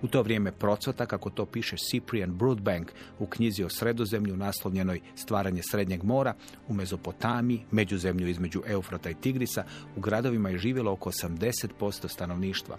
[SPEAKER 2] U to vrijeme procvata, kako to piše Cyprian Broadbank u knjizi o sredozemlju naslovljenoj Stvaranje Srednjeg mora, u Mezopotamiji, međuzemlju između Eufrata i Tigrisa, u gradovima je živjelo oko 80% stanovništva.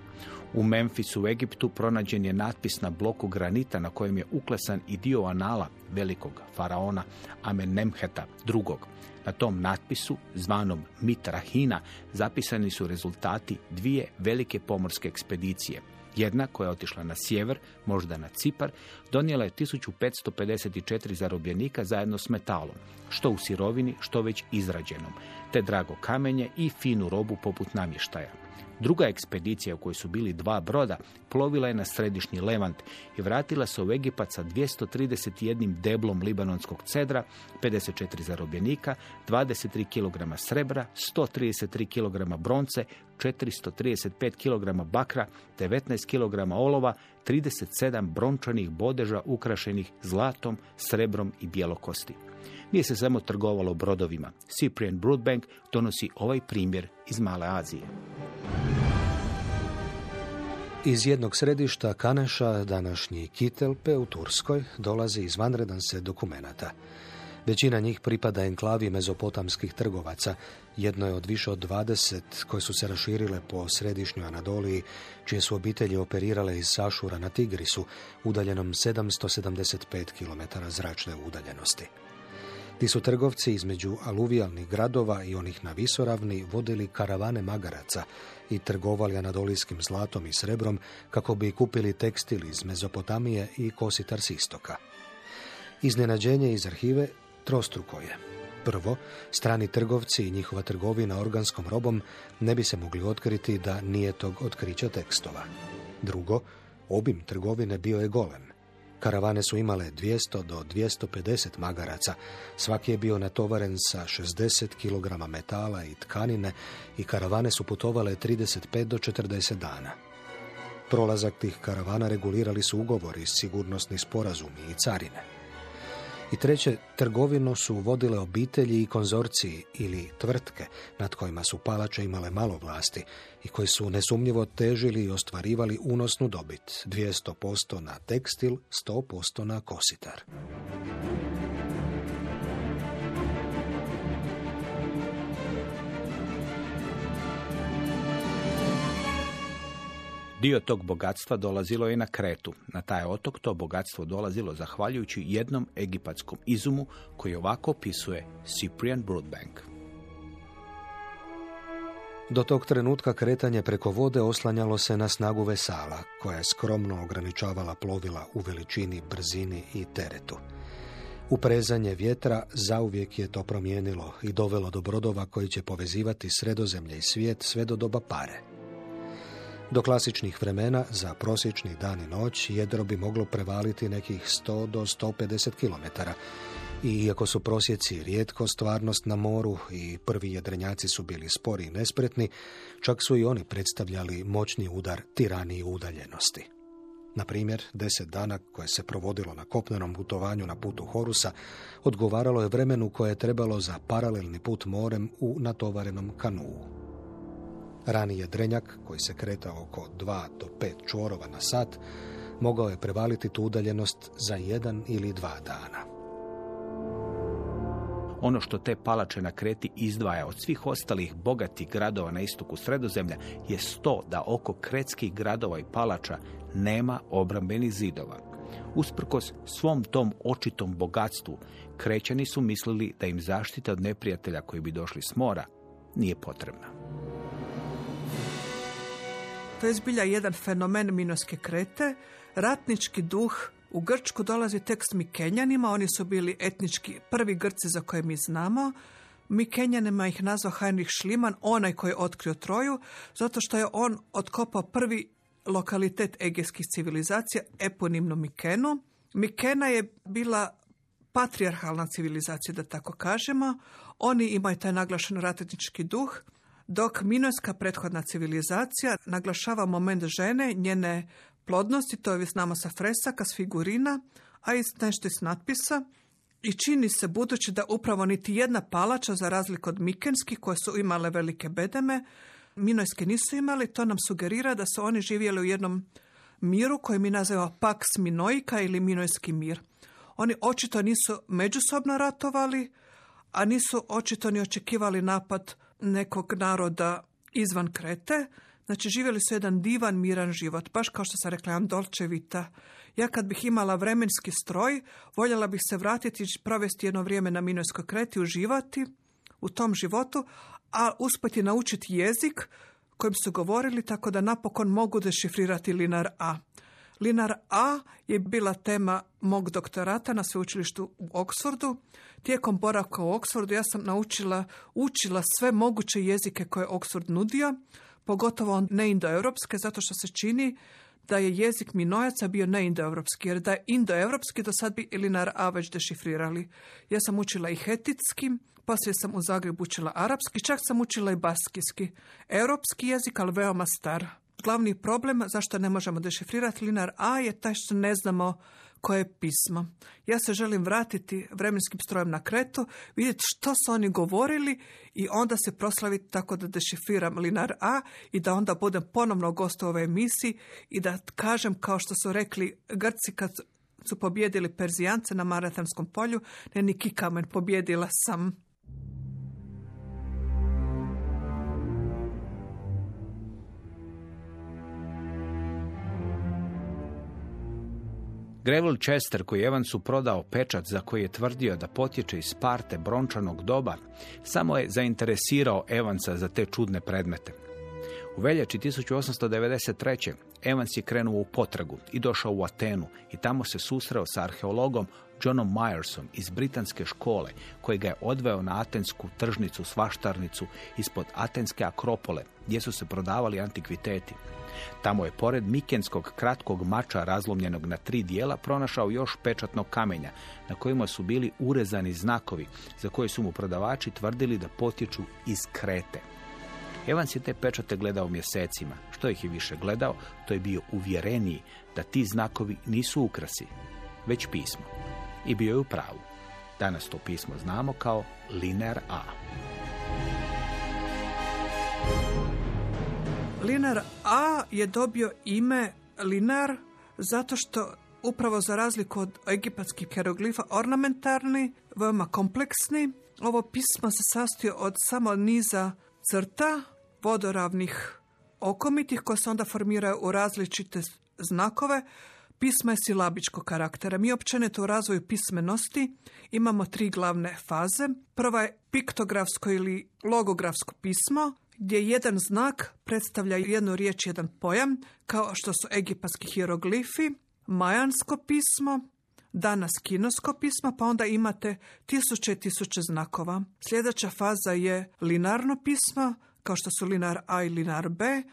[SPEAKER 2] U Memfisu u Egiptu pronađen je natpis na bloku granita na kojem je uklesan i dio anala velikog faraona Amenemheta II. Na tom natpisu, zvanom Mitrahina, zapisani su rezultati dvije velike pomorske ekspedicije – jedna koja je otišla na sjever, možda na Cipar, donijela je 1554 zarobljenika zajedno s metalom, što u sirovini, što već izrađenom, te drago kamenje i finu robu poput namještaja. Druga ekspedicija u kojoj su bili dva broda plovila je na središnji Levant i vratila se u Egipat sa 231 deblom libanonskog cedra, 54 zarobljenika, 23 kg srebra, 133 kg bronce, 435 kg bakra, 19 kg olova, 37 brončanih bodeža ukrašenih zlatom, srebrom i bijelokosti. Nije se samo trgovalo brodovima. Cyprian Broadbank donosi ovaj primjer iz Male Azije.
[SPEAKER 3] Iz jednog središta Kaneša, današnji Kitelpe u Turskoj, dolazi izvanredan se dokumenata. Većina njih pripada enklavi mezopotamskih trgovaca, jedno je od više od 20 koje su se raširile po središnjoj Anadoliji, čije su obitelji operirale iz Sašura na Tigrisu, udaljenom 775 km zračne udaljenosti. Ti su trgovci između aluvijalnih gradova i onih na visoravni vodili karavane magaraca i trgovali anadolijskim zlatom i srebrom kako bi kupili tekstil iz Mezopotamije i kositar s istoka. Iznenađenje iz arhive trostruko je. Prvo, strani trgovci i njihova trgovina organskom robom ne bi se mogli otkriti da nije tog otkrića tekstova. Drugo, obim trgovine bio je golem. Karavane su imale 200 do 250 magaraca. Svaki je bio natovaren sa 60 kg metala i tkanine i karavane su putovale 35 do 40 dana. Prolazak tih karavana regulirali su ugovori, sigurnosni sporazumi i carine. I treće, trgovinu su vodile obitelji i konzorciji ili tvrtke nad kojima su palače imale malo vlasti i koji su nesumnjivo težili i ostvarivali unosnu dobit 200% na tekstil, 100% na kositar.
[SPEAKER 2] Dio tog bogatstva dolazilo je na Kretu. Na taj otok to bogatstvo dolazilo zahvaljujući jednom egipatskom izumu koji ovako opisuje Cyprian Broadbank.
[SPEAKER 3] Do tog trenutka kretanje preko vode oslanjalo se na snagu vesala, koja je skromno ograničavala plovila u veličini, brzini i teretu. Uprezanje vjetra zauvijek je to promijenilo i dovelo do brodova koji će povezivati sredozemlje i svijet sve do doba pare. Do klasičnih vremena za prosječni dan i noć jedro bi moglo prevaliti nekih 100 do 150 km. I iako su prosjeci rijetko stvarnost na moru i prvi jedrenjaci su bili spori i nespretni, čak su i oni predstavljali moćni udar tiraniji udaljenosti. Na primjer, deset dana koje se provodilo na kopnenom putovanju na putu Horusa odgovaralo je vremenu koje je trebalo za paralelni put morem u natovarenom kanuu. Ranije drenjak, koji se kretao oko 2 do 5 čvorova na sat, mogao je prevaliti tu udaljenost za jedan ili dva dana.
[SPEAKER 2] Ono što te palače na Kreti izdvaja od svih ostalih bogatih gradova na istoku sredozemlja je sto da oko kretskih gradova i palača nema obrambenih zidova. Usprkos svom tom očitom bogatstvu, krećani su mislili da im zaštita od neprijatelja koji bi došli s mora nije potrebna.
[SPEAKER 4] To je zbilja jedan fenomen Minoske krete. Ratnički duh u Grčku dolazi tek s Mikenjanima, oni su bili etnički prvi Grci za koje mi znamo. Mikenjanima ih nazvao Heinrich Schliemann, onaj koji je otkrio Troju, zato što je on otkopao prvi lokalitet egejskih civilizacija, eponimnu Mikenu. Mikena je bila patrijarhalna civilizacija, da tako kažemo. Oni imaju taj naglašen ratnički duh, dok minojska prethodna civilizacija naglašava moment žene, njene plodnosti, to je znamo sa fresaka, s figurina, a i nešto iz natpisa. I čini se, budući da upravo niti jedna palača, za razliku od mikenskih, koje su imale velike bedeme, minojske nisu imali, to nam sugerira da su oni živjeli u jednom miru koji mi nazivamo Pax Minoika ili Minojski mir. Oni očito nisu međusobno ratovali, a nisu očito ni očekivali napad nekog naroda izvan Krete. Znači, živjeli su jedan divan, miran život, baš kao što sam rekla, jedan dolce vita. Ja kad bih imala vremenski stroj, voljela bih se vratiti i provesti jedno vrijeme na Minojskoj Kreti, uživati u tom životu, a uspjeti naučiti jezik kojim su govorili tako da napokon mogu dešifrirati linar A. Linar A je bila tema mog doktorata na sveučilištu u Oksfordu. Tijekom boravka u Oksfordu ja sam naučila, učila sve moguće jezike koje je Oksford nudio, pogotovo neindoeuropske, zato što se čini da je jezik minojaca bio neindoeuropski, jer da je indoeuropski do sad bi Linar A već dešifrirali. Ja sam učila i hetitski, poslije sam u Zagrebu učila arapski, čak sam učila i baskijski. Europski jezik, ali veoma star. Glavni problem zašto ne možemo dešifrirati linar A je taj što ne znamo koje je pismo. Ja se želim vratiti vremenskim strojem na kretu, vidjeti što su oni govorili i onda se proslaviti tako da dešifriram linar A i da onda budem ponovno gost u ovoj emisiji i da kažem kao što su rekli Grci kad su pobjedili Perzijance na Maratanskom polju, ne ni kikamen, pobjedila sam.
[SPEAKER 2] Greville Chester, koji Evansu prodao pečat za koji je tvrdio da potječe iz parte brončanog doba, samo je zainteresirao Evansa za te čudne predmete. U veljači 1893. Evans je krenuo u potragu i došao u Atenu i tamo se susreo sa arheologom Johnom Myersom iz britanske škole koji ga je odveo na atensku tržnicu svaštarnicu ispod atenske akropole gdje su se prodavali antikviteti. Tamo je pored mikenskog kratkog mača razlomljenog na tri dijela pronašao još pečatnog kamenja na kojima su bili urezani znakovi za koje su mu prodavači tvrdili da potječu iz Krete. Evans je te pečate gledao mjesecima. Što ih je više gledao, to je bio uvjereniji da ti znakovi nisu ukrasi, već pismo. I bio je u pravu. Danas to pismo znamo kao Linear A.
[SPEAKER 4] Linar A je dobio ime Linar zato što upravo za razliku od egipatskih hieroglifa ornamentarni, veoma kompleksni. Ovo pismo se sastoji od samo niza crta, vodoravnih okomitih koje se onda formiraju u različite znakove. Pismo je silabičkog karaktera. Mi općenito u razvoju pismenosti imamo tri glavne faze. Prva je piktografsko ili logografsko pismo, gdje jedan znak predstavlja jednu riječ, jedan pojam, kao što su egipatski hieroglifi, majansko pismo, danas kinosko pismo, pa onda imate tisuće i tisuće znakova. Sljedeća faza je linarno pismo, kao što su linar A i linar B,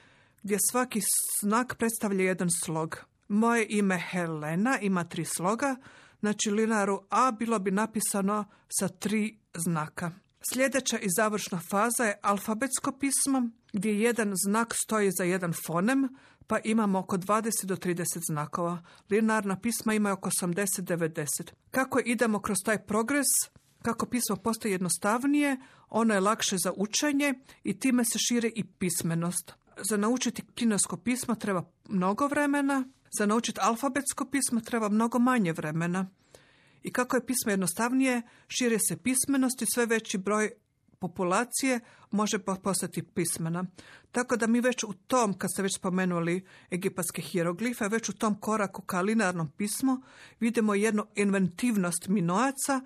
[SPEAKER 4] gdje svaki znak predstavlja jedan slog. Moje ime Helena ima tri sloga, znači linaru A bilo bi napisano sa tri znaka. Sljedeća i završna faza je alfabetsko pismo, gdje jedan znak stoji za jedan fonem, pa imamo oko 20 do 30 znakova. Linarna pisma ima oko 80-90. Kako idemo kroz taj progres, kako pismo postaje jednostavnije, ono je lakše za učenje i time se šire i pismenost. Za naučiti kinesko pismo treba mnogo vremena, za naučiti alfabetsko pismo treba mnogo manje vremena. I kako je pismo jednostavnije, šire se pismenost i sve veći broj populacije može postati pismena. Tako da mi već u tom, kad ste već spomenuli egipatske hieroglife, već u tom koraku ka linarnom pismu vidimo jednu inventivnost minojaca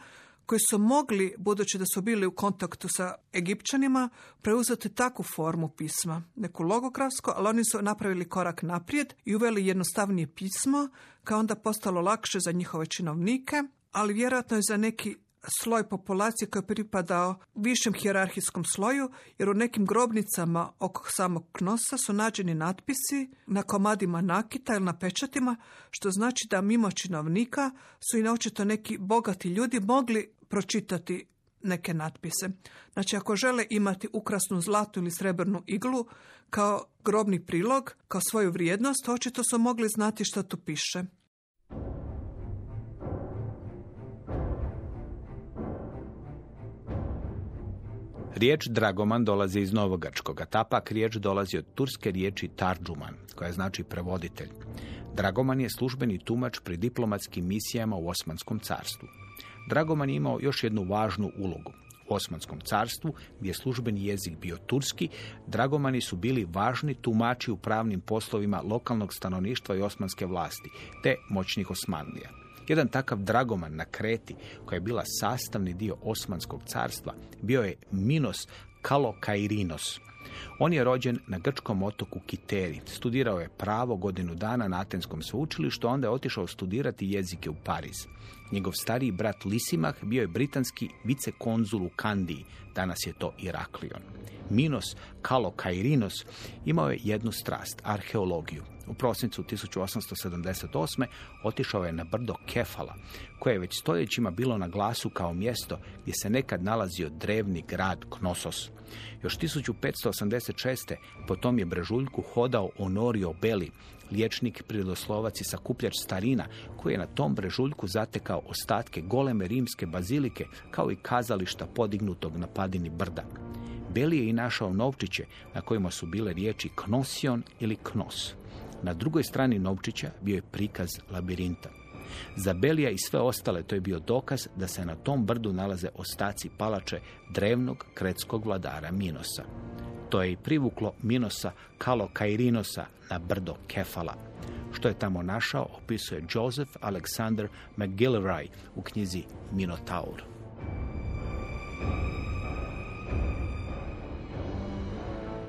[SPEAKER 4] koji su mogli, budući da su bili u kontaktu sa Egipćanima, preuzeti takvu formu pisma, neku logografsku, ali oni su napravili korak naprijed i uveli jednostavnije pismo, kao onda postalo lakše za njihove činovnike, ali vjerojatno i za neki sloj populacije koji je pripadao višem hijerarhijskom sloju, jer u nekim grobnicama oko samog knosa su nađeni natpisi na komadima nakita ili na pečatima, što znači da mimo činovnika su i naočito neki bogati ljudi mogli pročitati neke natpise. Znači, ako žele imati ukrasnu zlatu ili srebrnu iglu kao grobni prilog, kao svoju vrijednost, očito su mogli znati što tu piše.
[SPEAKER 2] Riječ dragoman dolazi iz novogrčkog, a tapak riječ dolazi od turske riječi tarđuman, koja znači prevoditelj. Dragoman je službeni tumač pri diplomatskim misijama u Osmanskom carstvu. Dragoman je imao još jednu važnu ulogu. U Osmanskom carstvu, gdje je službeni jezik bio turski, dragomani su bili važni tumači u pravnim poslovima lokalnog stanovništva i osmanske vlasti, te moćnih Osmanlija. Jedan takav dragoman na Kreti, koja je bila sastavni dio Osmanskog carstva, bio je Minos Kalokairinos. On je rođen na grčkom otoku Kiteri. Studirao je pravo godinu dana na Atenskom sveučilištu, onda je otišao studirati jezike u Pariz. Njegov stariji brat Lisimah bio je britanski vicekonzul u Kandiji, danas je to Iraklion. Minos Kalokairinos imao je jednu strast, arheologiju. U prosincu 1878. otišao je na brdo Kefala, koje je već stoljećima bilo na glasu kao mjesto gdje se nekad nalazio drevni grad Knosos. Još 1586. po tom je brežuljku hodao Onorio Beli, liječnik, prirodoslovac i sakupljač starina, koji je na tom brežuljku zatekao ostatke goleme rimske bazilike, kao i kazališta podignutog na padini brda. Beli je i našao novčiće na kojima su bile riječi Knosion ili Knos. Na drugoj strani novčića bio je prikaz labirinta. Za Belija i sve ostale to je bio dokaz da se na tom brdu nalaze ostaci palače drevnog kretskog vladara Minosa. To je i privuklo Minosa Kalo Kairinosa na brdo Kefala. Što je tamo našao opisuje Joseph Alexander McGillivray u knjizi Minotaur.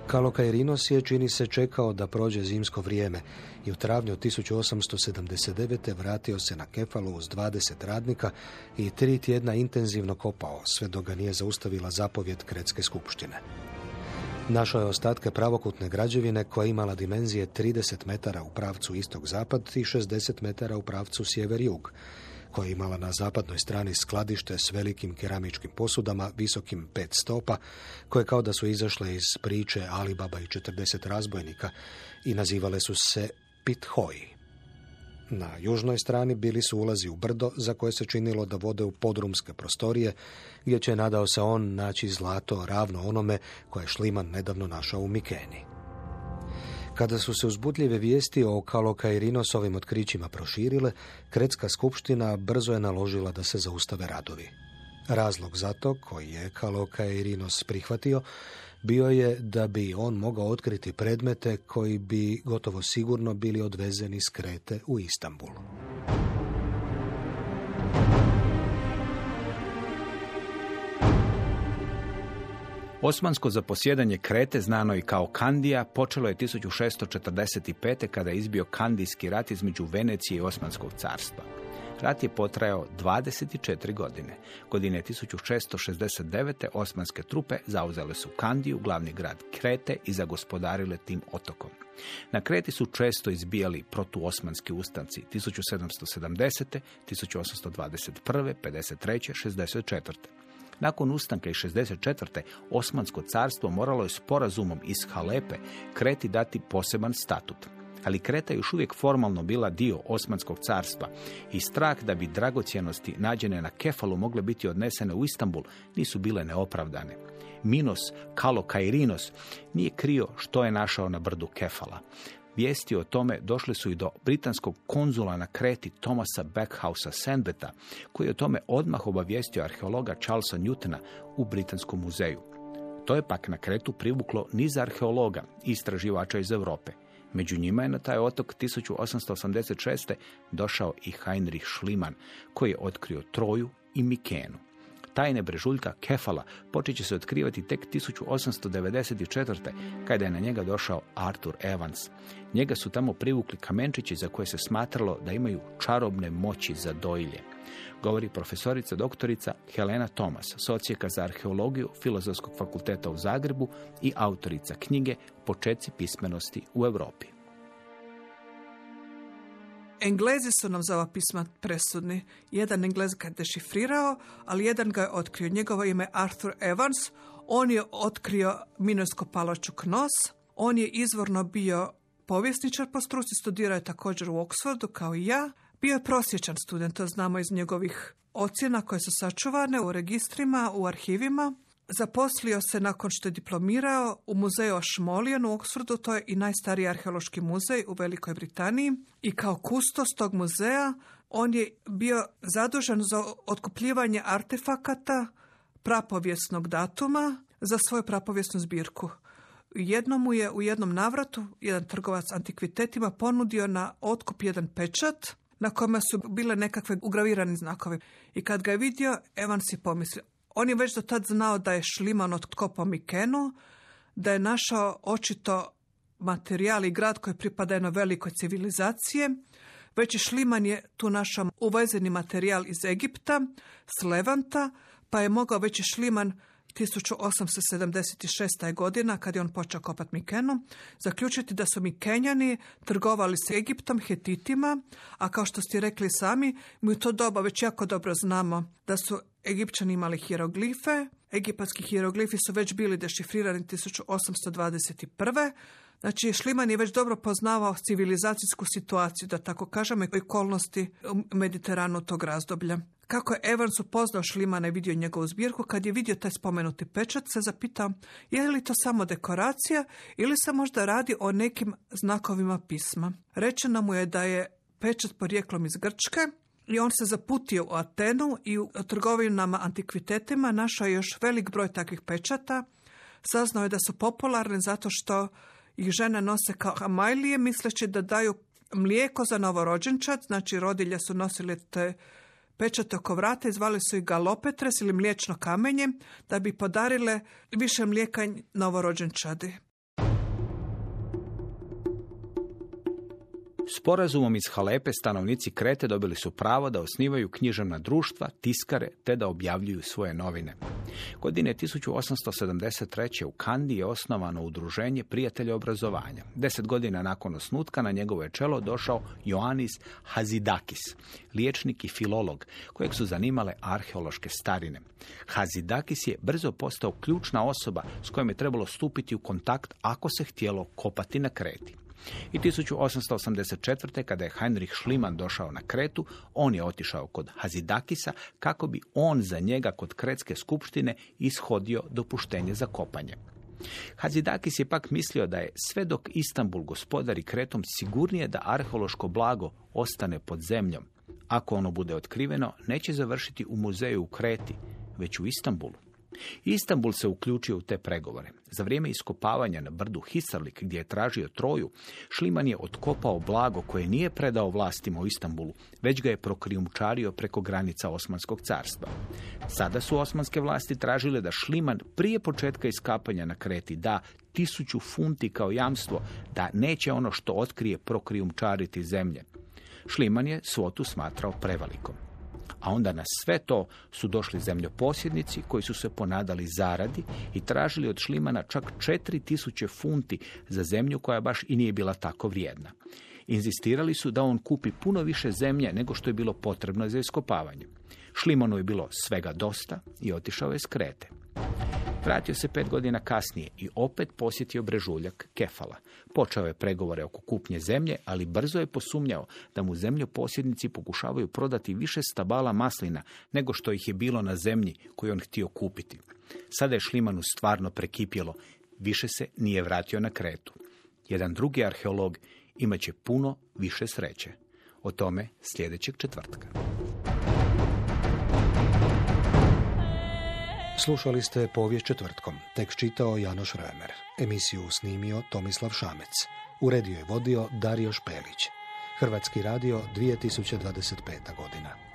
[SPEAKER 3] Kalokairinos je, čini se, čekao da prođe zimsko vrijeme i u travnju 1879. vratio se na Kefalu uz 20 radnika i tri tjedna intenzivno kopao, sve dok ga nije zaustavila zapovjed Kretske skupštine. Našao je ostatke pravokutne građevine koja je imala dimenzije 30 metara u pravcu istog-zapad i 60 metara u pravcu sjever-jug koja je imala na zapadnoj strani skladište s velikim keramičkim posudama, visokim pet stopa, koje kao da su izašle iz priče Alibaba i 40 razbojnika i nazivale su se Pithoji. Na južnoj strani bili su ulazi u brdo za koje se činilo da vode u podrumske prostorije, gdje će nadao se on naći zlato ravno onome koje je Šliman nedavno našao u Mikeni. Kada su se uzbudljive vijesti o Kalokairinusovim otkrićima proširile, Kretska skupština brzo je naložila da se zaustave radovi. Razlog za to, koji je Kalokairinos prihvatio, bio je da bi on mogao otkriti predmete koji bi gotovo sigurno bili odvezeni s Krete u Istanbul.
[SPEAKER 2] Osmansko zaposjedanje Krete, znano i kao Kandija, počelo je 1645. kada je izbio Kandijski rat između Venecije i Osmanskog carstva. Rat je potrajao 24 godine. Godine 1669. osmanske trupe zauzele su Kandiju, glavni grad Krete i zagospodarile tim otokom. Na Kreti su često izbijali protuosmanski ustanci 1770. 1821. 53. 64. Nakon ustanka iz 64. Osmansko carstvo moralo je sporazumom iz Halepe Kreti dati poseban statut. Ali Kreta je još uvijek formalno bila dio Osmanskog carstva i strah da bi dragocjenosti nađene na Kefalu mogle biti odnesene u Istanbul nisu bile neopravdane. Minos Kalo Kairinos nije krio što je našao na brdu Kefala. Vijesti o tome došli su i do britanskog konzula na Kreti Thomasa Backhausa Sandbeta, koji je o tome odmah obavijestio arheologa Charlesa Newtona u Britanskom muzeju. To je pak na Kretu privuklo niz arheologa i istraživača iz Europe. Među njima je na taj otok 1886. došao i Heinrich Schliemann, koji je otkrio Troju i Mikenu. Tajne brežuljka Kefala počet će se otkrivati tek 1894. kada je na njega došao Arthur Evans. Njega su tamo privukli kamenčići za koje se smatralo da imaju čarobne moći za dojlje. Govori profesorica doktorica Helena Thomas, socijeka za arheologiju Filozofskog fakulteta u Zagrebu i autorica knjige Počeci pismenosti u Europi.
[SPEAKER 4] Englezi su nam za ova pisma presudni. Jedan Englez ga je dešifrirao, ali jedan ga je otkrio. Njegovo ime je Arthur Evans. On je otkrio Minorsko palaču Knos. On je izvorno bio povjesničar po struci, studirao je također u Oxfordu kao i ja. Bio je prosječan student, to znamo iz njegovih ocjena koje su sačuvane u registrima, u arhivima. Zaposlio se nakon što je diplomirao u muzeju Ashmolean u Oxfordu, to je i najstariji arheološki muzej u Velikoj Britaniji. I kao kustos tog muzeja on je bio zadužen za otkupljivanje artefakata prapovjesnog datuma za svoju prapovjesnu zbirku. Jednom mu je u jednom navratu jedan trgovac antikvitetima ponudio na otkup jedan pečat na kome su bile nekakve ugravirani znakovi. I kad ga je vidio, Evan si pomislio, on je već do tad znao da je Šliman otkopao Mikenu, da je našao očito materijal i grad koji pripada jednoj velikoj civilizacije. Već Šliman je tu našao uvezeni materijal iz Egipta, s Levanta, pa je mogao već i Šliman 1876. godina, kad je on počeo kopati Mikenu, zaključiti da su Mikenjani trgovali s Egiptom, Hetitima, a kao što ste rekli sami, mi u to doba već jako dobro znamo da su Egipćani imali hieroglife, egipatski hieroglifi su već bili dešifrirani 1821. Znači, Šliman je već dobro poznavao civilizacijsku situaciju, da tako kažemo, i okolnosti Mediteranu tog razdoblja. Kako je Evans upoznao Šlimana i vidio njegovu zbirku, kad je vidio taj spomenuti pečat, se zapitao je li to samo dekoracija ili se možda radi o nekim znakovima pisma. Rečeno mu je da je pečat porijeklom iz Grčke, i on se zaputio u Atenu i u trgovinama antikvitetima našao još velik broj takvih pečata. Saznao je da su popularne zato što ih žene nose kao hamajlije, misleći da daju mlijeko za novorođenčad, znači rodilje su nosile te pečate oko vrata i zvali su ih galopetres ili mliječno kamenje da bi podarile više mlijeka novorođenčadi.
[SPEAKER 2] Sporazumom iz Halepe stanovnici Krete dobili su pravo da osnivaju književna društva, tiskare te da objavljuju svoje novine. Godine 1873. u Kandi je osnovano udruženje prijatelja obrazovanja. Deset godina nakon osnutka na njegovo je čelo došao Ioannis Hazidakis, liječnik i filolog, kojeg su zanimale arheološke starine. Hazidakis je brzo postao ključna osoba s kojom je trebalo stupiti u kontakt ako se htjelo kopati na Kreti. I 1884. kada je Heinrich Schliemann došao na Kretu, on je otišao kod Hazidakisa kako bi on za njega kod Kretske skupštine ishodio dopuštenje za kopanje. Hazidakis je pak mislio da je sve dok Istanbul gospodari Kretom sigurnije da arheološko blago ostane pod zemljom. Ako ono bude otkriveno, neće završiti u muzeju u Kreti, već u Istanbulu. Istanbul se uključio u te pregovore. Za vrijeme iskopavanja na brdu Hisarlik, gdje je tražio Troju, Šliman je otkopao blago koje nije predao vlastima u Istanbulu, već ga je prokrijumčario preko granica Osmanskog carstva. Sada su osmanske vlasti tražile da Šliman prije početka iskapanja na Kreti da tisuću funti kao jamstvo da neće ono što otkrije prokrijumčariti zemlje. Šliman je svotu smatrao prevelikom. A onda na sve to su došli zemljoposjednici koji su se ponadali zaradi i tražili od Šlimana čak 4000 funti za zemlju koja baš i nije bila tako vrijedna. Inzistirali su da on kupi puno više zemlje nego što je bilo potrebno za iskopavanje. Šlimanu je bilo svega dosta i otišao je s. Vratio se pet godina kasnije i opet posjetio brežuljak Kefala. Počeo je pregovore oko kupnje zemlje, ali brzo je posumnjao da mu zemljoposjednici pokušavaju prodati više stabala maslina nego što ih je bilo na zemlji koju on htio kupiti. Sada je Šlimanu stvarno prekipjelo. Više se nije vratio na kretu. Jedan drugi arheolog imat će puno više sreće. O tome sljedećeg četvrtka.
[SPEAKER 3] Slušali ste povijest četvrtkom. Tekst čitao Janoš Römer. Emisiju snimio Tomislav Šamec. Uredio je vodio Dario Špelić. Hrvatski radio 2025. godina.